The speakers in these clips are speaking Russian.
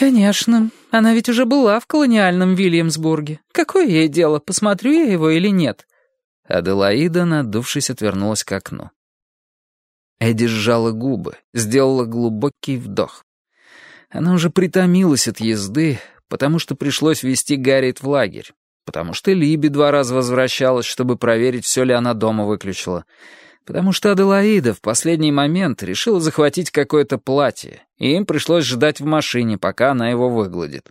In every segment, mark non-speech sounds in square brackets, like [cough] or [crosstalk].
«Конечно. Она ведь уже была в колониальном Вильямсбурге. Какое ей дело, посмотрю я его или нет?» Аделаида, надувшись, отвернулась к окну. Эдди сжала губы, сделала глубокий вдох. Она уже притомилась от езды, потому что пришлось везти Гарриет в лагерь, потому что Либи два раза возвращалась, чтобы проверить, все ли она дома выключила, потому что Аделаида в последний момент решила захватить какое-то платье, и им пришлось ждать в машине, пока она его выгладит.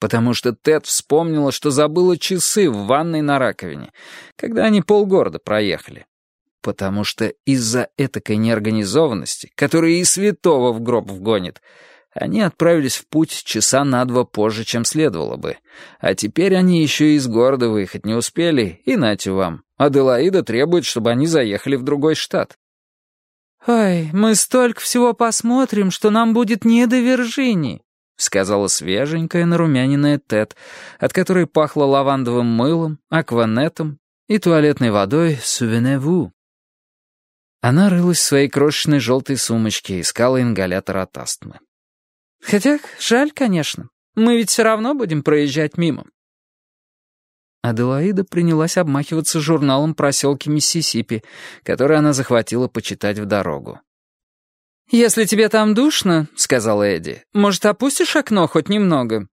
Потому что Тед вспомнила, что забыла часы в ванной на раковине, когда они полгорода проехали. Потому что из-за этакой неорганизованности, которая и святого в гроб вгонит, они отправились в путь часа на два позже, чем следовало бы. А теперь они еще из города выехать не успели, и нате вам. Аделаида требует, чтобы они заехали в другой штат. «Ой, мы столько всего посмотрим, что нам будет не до Виржинии», сказала свеженькая нарумяненная Тед, от которой пахло лавандовым мылом, акванетом и туалетной водой «Сувеневу». Она рылась в своей крошечной желтой сумочке и искала ингалятор от астмы. Хотя жаль, конечно. Мы ведь все равно будем проезжать мимо. Аделаида принялась обмахиваться журналом проселки Миссисипи, который она захватила почитать в дорогу. «Если тебе там душно, — сказала Эдди, — может, опустишь окно хоть немного?»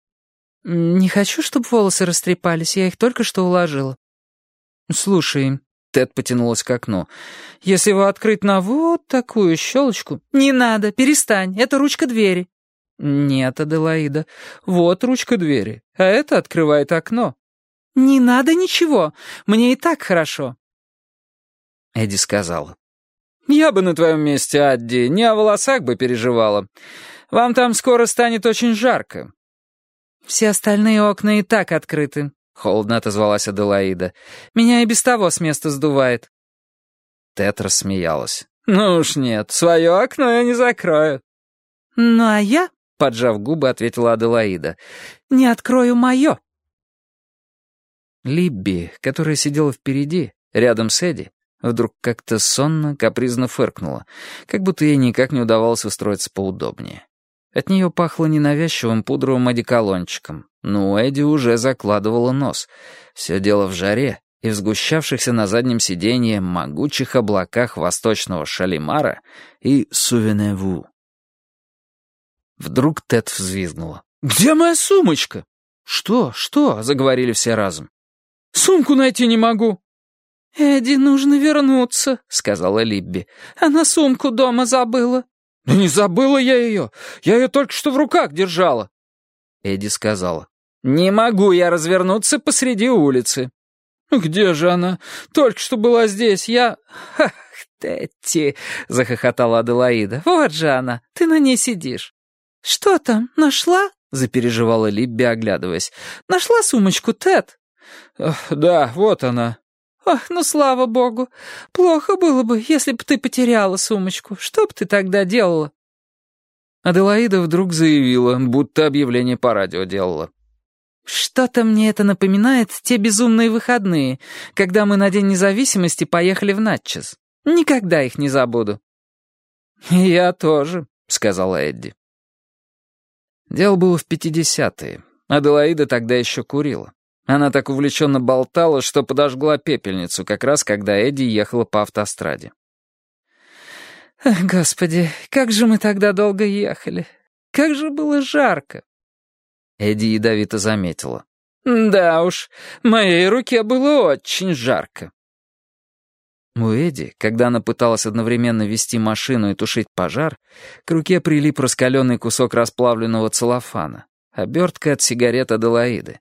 «Не хочу, чтобы волосы растрепались, я их только что уложила». «Слушай», — Тед потянулась к окну, — «если его открыть на вот такую щелочку...» «Не надо, перестань, это ручка двери». «Нет, Аделаида, вот ручка двери, а это открывает окно». «Не надо ничего, мне и так хорошо». Эдди сказала. «Я бы на твоем месте, Адди, не о волосах бы переживала. Вам там скоро станет очень жарко». «Все остальные окна и так открыты», — холодно отозвалась Аделаида. «Меня и без того с места сдувает». Тет рассмеялась. «Ну уж нет, свое окно я не закрою». «Ну а я поджав губы, ответила Аделаида. «Не открою мое». Либби, которая сидела впереди, рядом с Эдди, вдруг как-то сонно, капризно фыркнула, как будто ей никак не удавалось устроиться поудобнее. От нее пахло ненавязчивым пудровым одеколончиком, но Эдди уже закладывала нос. Все дело в жаре и в сгущавшихся на заднем сиденье могучих облаках восточного Шалимара и Сувеневу. Вдруг Тед взвизгнула. «Где моя сумочка?» «Что? Что?» — заговорили все разом. «Сумку найти не могу». «Эдди, нужно вернуться», — сказала Либби. «Она сумку дома забыла». «Да не забыла я ее. Я ее только что в руках держала». Эдди сказала. «Не могу я развернуться посреди улицы». «Где же она? Только что была здесь. Я...» «Ах, Тетти!» — захохотала Аделаида. «Вот же она. Ты на ней сидишь». «Что там, нашла?» — запереживала Либби, оглядываясь. «Нашла сумочку, Тед?» «Да, вот она». «Ох, ну слава богу. Плохо было бы, если бы ты потеряла сумочку. Что бы ты тогда делала?» Аделаида вдруг заявила, будто объявление по радио делала. «Что-то мне это напоминает те безумные выходные, когда мы на День независимости поехали в Натчес. Никогда их не забуду». «Я тоже», — сказала Эдди. Дело было в пятидесятые. Аделаида тогда еще курила. Она так увлеченно болтала, что подожгла пепельницу, как раз когда Эдди ехала по автостраде. «Господи, как же мы тогда долго ехали! Как же было жарко!» Эдди ядовито заметила. «Да уж, моей руке было очень жарко». У Эдди, когда она пыталась одновременно вести машину и тушить пожар, к руке прилип раскаленный кусок расплавленного целлофана, обертка от сигарет Аделаиды.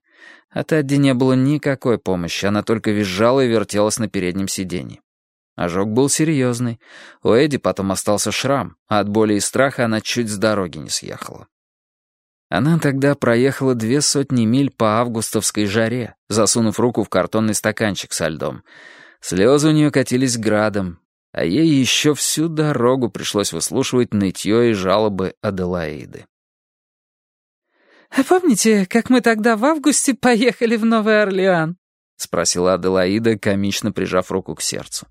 От Эдди не было никакой помощи, она только визжала и вертелась на переднем сиденье. Ожог был серьезный. У Эдди потом остался шрам, а от боли и страха она чуть с дороги не съехала. Она тогда проехала две сотни миль по августовской жаре, засунув руку в картонный стаканчик со льдом — Слезы у нее катились градом, а ей еще всю дорогу пришлось выслушивать нытье и жалобы Аделаиды. «А помните, как мы тогда в августе поехали в Новый Орлеан?» — спросила Аделаида, комично прижав руку к сердцу.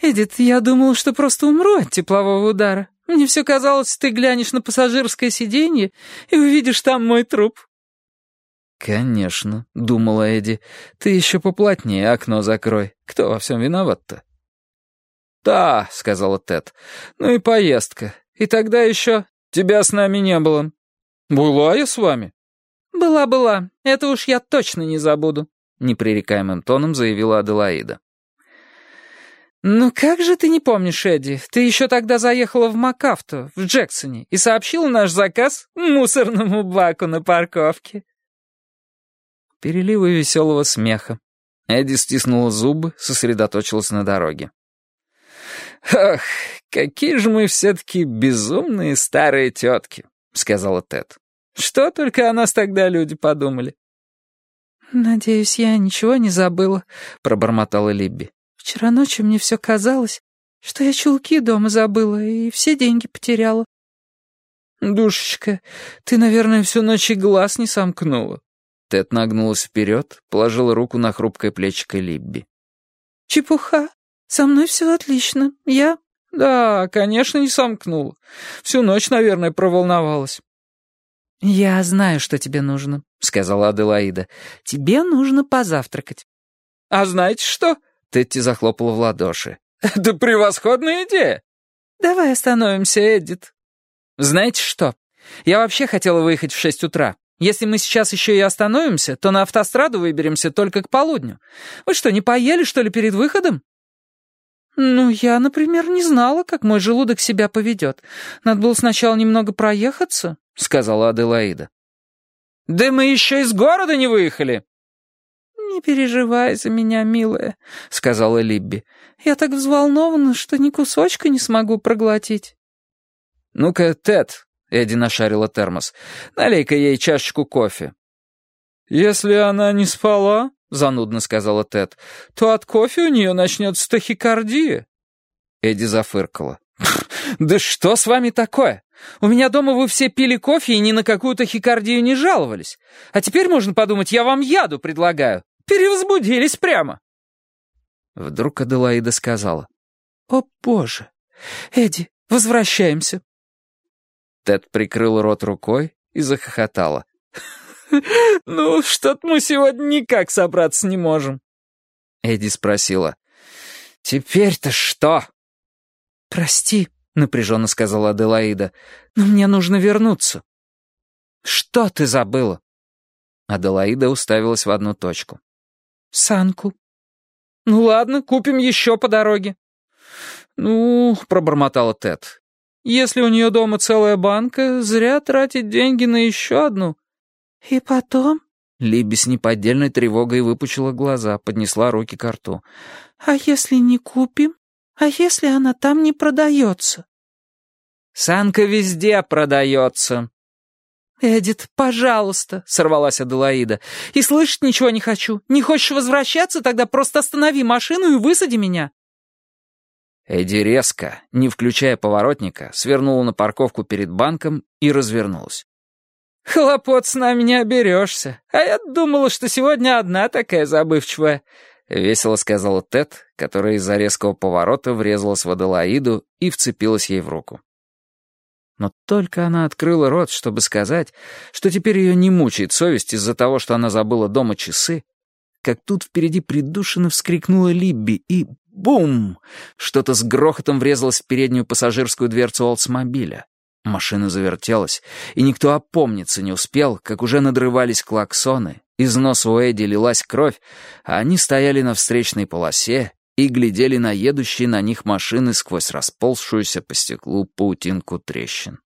«Эдит, я думал, что просто умру от теплового удара. Мне все казалось, ты глянешь на пассажирское сиденье и увидишь там мой труп». «Конечно», — думала Эдди. «Ты еще поплотнее окно закрой. Кто во всем виноват-то?» «Да», — сказала Тед. «Ну и поездка. И тогда еще тебя с нами не было». «Была я с вами?» «Была-была. Это уж я точно не забуду», — непререкаемым тоном заявила Аделаида. «Ну как же ты не помнишь, Эдди? Ты еще тогда заехала в Макафту, в Джексоне, и сообщила наш заказ мусорному баку на парковке». Переливы веселого смеха. Эдди стиснула зубы, сосредоточилась на дороге. «Ох, какие же мы все-таки безумные старые тетки», — сказала Тед. «Что только о нас тогда люди подумали?» «Надеюсь, я ничего не забыла», — пробормотала Либби. «Вчера ночью мне все казалось, что я чулки дома забыла и все деньги потеряла». «Душечка, ты, наверное, всю ночь и глаз не сомкнула». Тед нагнулась вперед, положила руку на хрупкое плечико Либби. «Чепуха. Со мной все отлично. Я...» «Да, конечно, не сомкнула. Всю ночь, наверное, проволновалась». «Я знаю, что тебе нужно», — сказала Аделаида. «Тебе нужно позавтракать». «А знаете что?» — Тетти захлопала в ладоши. «Это превосходная идея!» «Давай остановимся, Эдит». «Знаете что? Я вообще хотела выехать в шесть утра. Если мы сейчас еще и остановимся, то на автостраду выберемся только к полудню. Вы что, не поели, что ли, перед выходом?» «Ну, я, например, не знала, как мой желудок себя поведет. Надо было сначала немного проехаться», — сказала Аделаида. «Да мы еще из города не выехали!» «Не переживай за меня, милая», — сказала Либби. «Я так взволнована, что ни кусочка не смогу проглотить». «Ну-ка, Тед», — Эдди нашарила термос, — «налей-ка ей чашечку кофе». «Если она не спала», — занудно сказала Тед, — «то от кофе у нее начнется тахикардия». Эдди зафыркала. «Да что с вами такое? У меня дома вы все пили кофе и ни на какую тахикардию не жаловались. А теперь, можно подумать, я вам яду предлагаю. Перевозбудились прямо». Вдруг Аделаида сказала. «О, боже! Эдди, возвращаемся!» Тед прикрыл рот рукой и захохотала. [laughs] «Ну, что-то мы сегодня никак собраться не можем». Эдди спросила. «Теперь-то что?» «Прости», — напряженно сказала Аделаида, «но мне нужно вернуться». «Что ты забыла?» Аделаида уставилась в одну точку. «Санку». «Ну ладно, купим еще по дороге». «Ну», — пробормотала Тед, «если у нее дома целая банка, зря тратить деньги на еще одну». «И потом?» Либи с неподдельной тревогой выпучила глаза, поднесла руки к рту. «А если не купим? А если она там не продается?» «Санка везде продается». «Эдит, пожалуйста», — сорвалась Аделаида. «И слышать ничего не хочу. Не хочешь возвращаться? Тогда просто останови машину и высади меня». Эдди резко, не включая поворотника, свернула на парковку перед банком и развернулась. «Хлопот с нами не оберешься. А я думала, что сегодня одна такая забывчивая», — весело сказала Тед, которая из-за резкого поворота врезалась в Аделаиду и вцепилась ей в руку. Но только она открыла рот, чтобы сказать, что теперь ее не мучает совесть из-за того, что она забыла дома часы, как тут впереди придушенно вскрикнула Либби и бум! Что-то с грохотом врезалось в переднюю пассажирскую дверцу Олдсмобиля. Машина завертелась, и никто опомниться не успел, как уже надрывались клаксоны, из носа у Эдди лилась кровь, а они стояли на встречной полосе и глядели на едущие на них машины сквозь расползшуюся по стеклу паутинку трещин.